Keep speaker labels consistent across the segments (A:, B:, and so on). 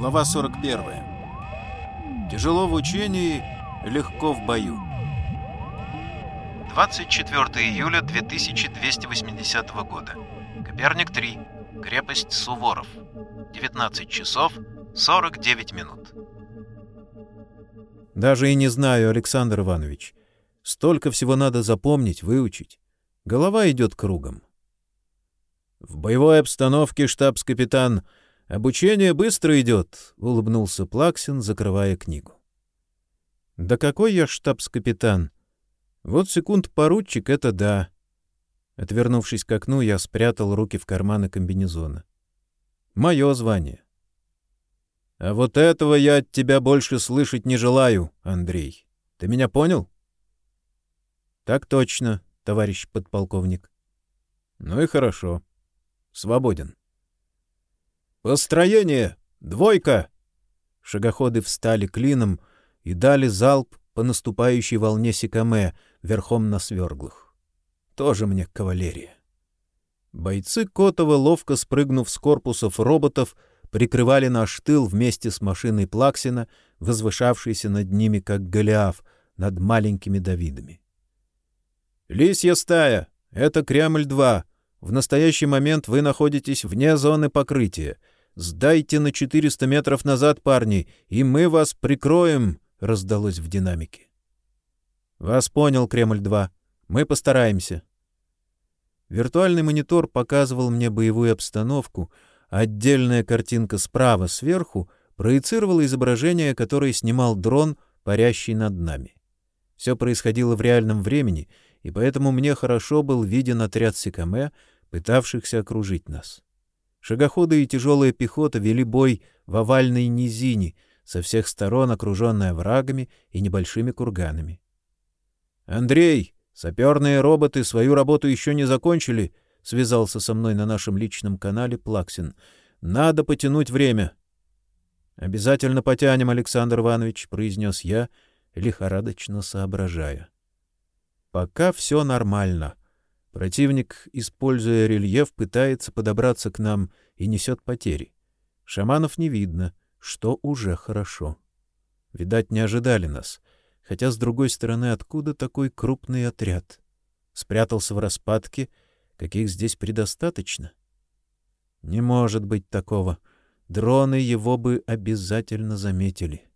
A: Глава 41. Тяжело в учении, легко в бою.
B: 24 июля 2280 года. Коперник 3. Крепость Суворов. 19 часов 49 минут.
C: Даже и не знаю, Александр Иванович. Столько всего надо запомнить, выучить. Голова идет кругом. В боевой обстановке штабс-капитан «Обучение быстро идет», — улыбнулся Плаксин, закрывая книгу. «Да какой я штабс-капитан? Вот секунд поручик — это да». Отвернувшись к окну, я спрятал руки в карманы комбинезона. «Мое звание». «А вот этого я от тебя больше слышать не желаю, Андрей. Ты меня понял?» «Так точно, товарищ подполковник». «Ну и хорошо. Свободен». «Построение! Двойка!» Шагоходы встали клином и дали залп по наступающей волне Сикаме верхом на сверглых. Тоже мне кавалерия. Бойцы Котова, ловко спрыгнув с корпусов роботов, прикрывали наш тыл вместе с машиной Плаксина, возвышавшейся над ними, как Голиаф, над маленькими Давидами. «Лисья стая! Это Кремль-2. В настоящий момент вы находитесь вне зоны покрытия. «Сдайте на 400 метров назад, парни, и мы вас прикроем!» — раздалось в динамике. «Вас понял, Кремль-2. Мы постараемся». Виртуальный монитор показывал мне боевую обстановку, отдельная картинка справа сверху проецировала изображение, которое снимал дрон, парящий над нами. Все происходило в реальном времени, и поэтому мне хорошо был виден отряд Сикаме, пытавшихся окружить нас. Шагоходы и тяжелая пехота вели бой в овальной низине, со всех сторон окруженная врагами и небольшими курганами. «Андрей, саперные роботы свою работу еще не закончили», — связался со мной на нашем личном канале Плаксин. «Надо потянуть время». «Обязательно потянем, Александр Иванович», — произнес я, лихорадочно соображая. «Пока все нормально. Противник, используя рельеф, пытается подобраться к нам и несет потери. Шаманов не видно, что уже хорошо. Видать, не ожидали нас. Хотя, с другой стороны, откуда такой крупный отряд? Спрятался в распадке, каких здесь предостаточно? Не может быть такого. Дроны его бы обязательно заметили.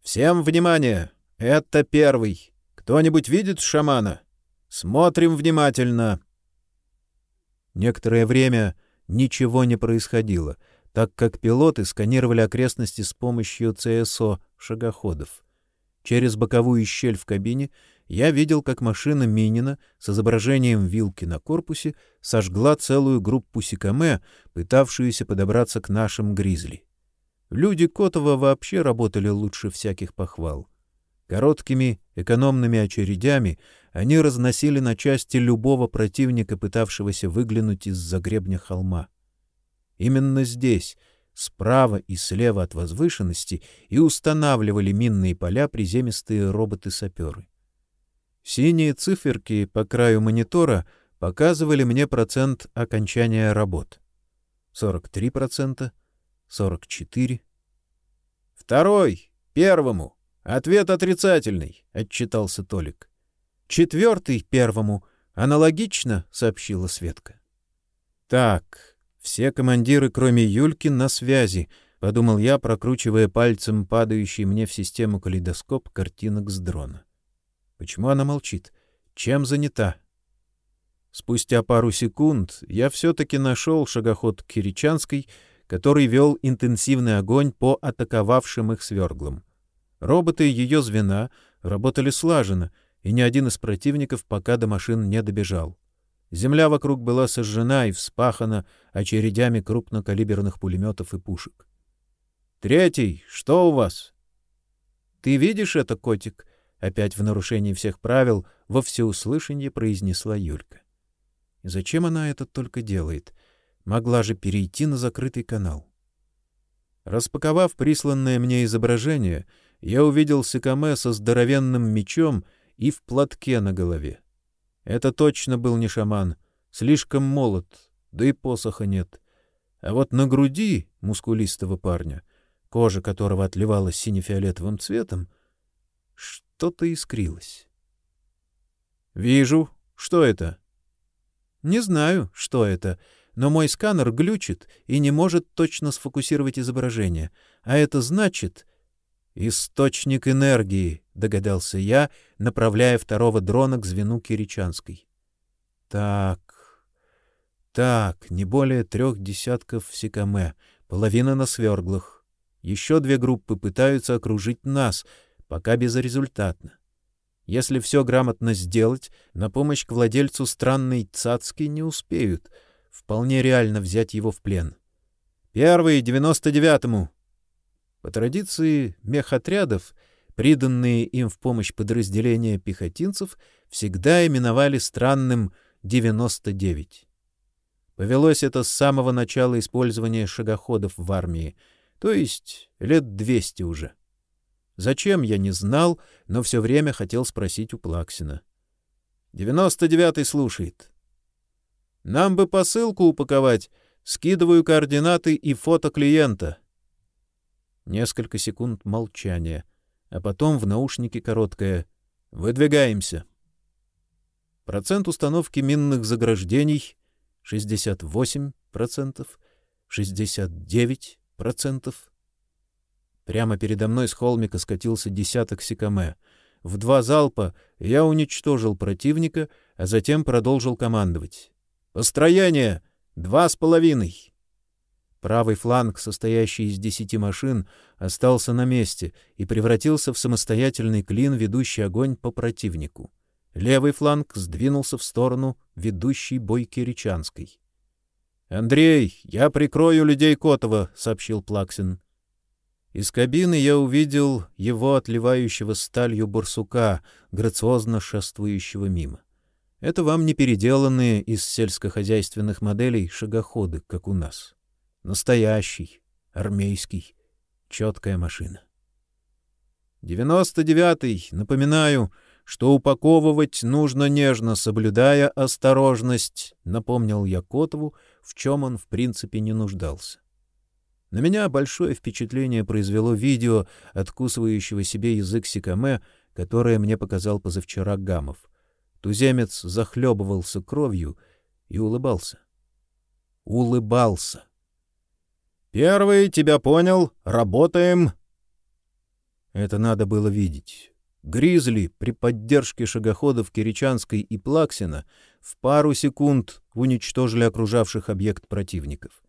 C: «Всем внимание! Это первый! Кто-нибудь видит шамана?» Смотрим внимательно. Некоторое время ничего не происходило, так как пилоты сканировали окрестности с помощью ЦСО шагоходов. Через боковую щель в кабине я видел, как машина Минина с изображением вилки на корпусе сожгла целую группу Сикаме, пытавшуюся подобраться к нашим гризли. Люди Котова вообще работали лучше всяких похвал. Короткими экономными очередями они разносили на части любого противника, пытавшегося выглянуть из-за гребня холма. Именно здесь, справа и слева от возвышенности, и устанавливали минные поля приземистые роботы-саперы. Синие циферки по краю монитора показывали мне процент окончания работ. 43%, 44%. «Второй! Первому! Ответ отрицательный!» — отчитался Толик. Четвертый первому. Аналогично, сообщила Светка. Так, все командиры, кроме Юльки, на связи, подумал я, прокручивая пальцем падающий мне в систему калейдоскоп картинок с дрона. Почему она молчит? Чем занята? Спустя пару секунд я все-таки нашел шагоход Киричанской, который вел интенсивный огонь по атаковавшим их сверглам. Роботы ее звена работали слаженно — и ни один из противников пока до машин не добежал. Земля вокруг была сожжена и вспахана очередями крупнокалиберных пулеметов и пушек. «Третий, что у вас?» «Ты видишь это, котик?» — опять в нарушении всех правил во всеуслышание произнесла Юлька. Зачем она это только делает? Могла же перейти на закрытый канал. Распаковав присланное мне изображение, я увидел Сикаме со здоровенным мечом — и в платке на голове. Это точно был не шаман, слишком молод, да и посоха нет. А вот на груди мускулистого парня кожа которого отливала сине-фиолетовым цветом, что-то искрилось. «Вижу. Что это?» «Не знаю, что это, но мой сканер глючит и не может точно сфокусировать изображение. А это значит...» «Источник энергии», — догадался я, направляя второго дрона к звену Киричанской. «Так, так, не более трех десятков Сикаме, половина на сверглах. Еще две группы пытаются окружить нас, пока безрезультатно. Если все грамотно сделать, на помощь к владельцу странной цацки не успеют. Вполне реально взять его в плен. Первый, девяносто девятому. По традиции мехотрядов, приданные им в помощь подразделения пехотинцев, всегда именовали странным девяносто девять. Повелось это с самого начала использования шагоходов в армии, то есть лет двести уже. Зачем, я не знал, но все время хотел спросить у Плаксина. «Девяносто девятый слушает». «Нам бы посылку упаковать. Скидываю координаты и фото клиента». Несколько секунд молчания, а потом в наушнике короткое «Выдвигаемся». Процент установки минных заграждений 68%, 69%. Прямо передо мной с холмика скатился десяток сикаме. В два залпа я уничтожил противника, а затем продолжил командовать. «Построение! Два с половиной!» Правый фланг, состоящий из десяти машин, остался на месте и превратился в самостоятельный клин, ведущий огонь по противнику. Левый фланг сдвинулся в сторону ведущей бой Киричанской. «Андрей, я прикрою людей Котова», — сообщил Плаксин. Из кабины я увидел его отливающего сталью барсука, грациозно шествующего мимо. Это вам не переделанные из сельскохозяйственных моделей шагоходы, как у нас. Настоящий, армейский, четкая машина. Девяносто девятый, напоминаю, что упаковывать нужно нежно, соблюдая осторожность, напомнил я Котову, в чем он в принципе не нуждался. На меня большое впечатление произвело видео откусывающего себе язык Сикаме, которое мне показал позавчера Гамов. Туземец захлебывался кровью и улыбался. Улыбался. «Первый, тебя понял, работаем!» Это надо было видеть. Гризли при поддержке шагоходов Киричанской и Плаксина в пару секунд уничтожили окружавших объект противников.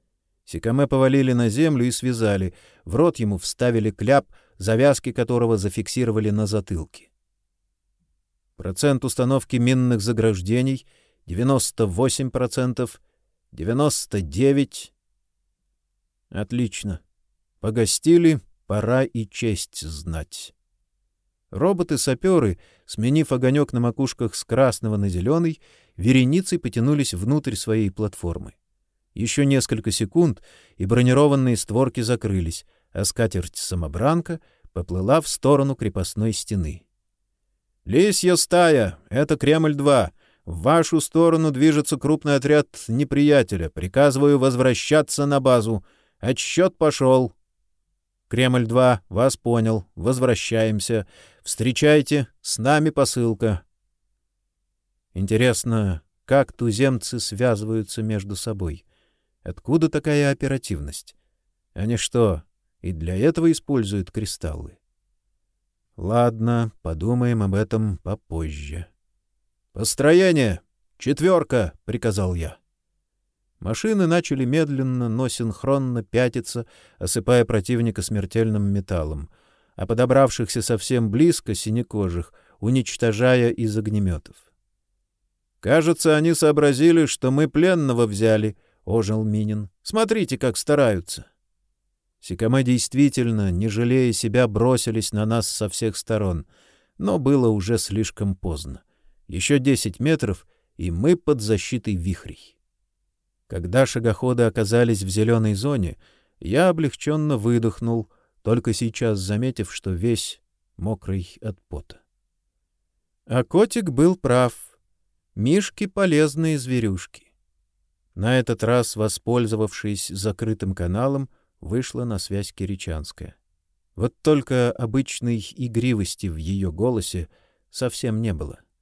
C: Сикаме повалили на землю и связали, в рот ему вставили кляп, завязки которого зафиксировали на затылке. Процент установки минных заграждений — 98%, 99%. Отлично. Погостили, пора и честь знать. Роботы-саперы, сменив огонек на макушках с красного на зеленый, вереницей потянулись внутрь своей платформы. Еще несколько секунд, и бронированные створки закрылись, а скатерть-самобранка поплыла в сторону крепостной стены. «Лисья стая! Это Кремль-2! В вашу сторону движется крупный отряд неприятеля. Приказываю возвращаться на базу. Отсчет пошел!» «Кремль-2, вас понял. Возвращаемся. Встречайте, с нами посылка». Интересно, как туземцы связываются между собой? Откуда такая оперативность? Они что, и для этого используют кристаллы? Ладно, подумаем об этом попозже. Построение! Четверка! — приказал я. Машины начали медленно, но синхронно пятиться, осыпая противника смертельным металлом, а подобравшихся совсем близко синекожих, уничтожая из огнеметов. Кажется, они сообразили, что мы пленного взяли —— ожил Минин. — Смотрите, как стараются. Сикаме действительно, не жалея себя, бросились на нас со всех сторон, но было уже слишком поздно. Еще десять метров, и мы под защитой вихрей. Когда шагоходы оказались в зеленой зоне, я облегченно выдохнул, только сейчас заметив, что весь мокрый от пота. А котик был прав. Мишки — полезные зверюшки. На этот раз, воспользовавшись закрытым каналом, вышла на связь Киричанская. Вот только обычной игривости в ее голосе совсем не было. —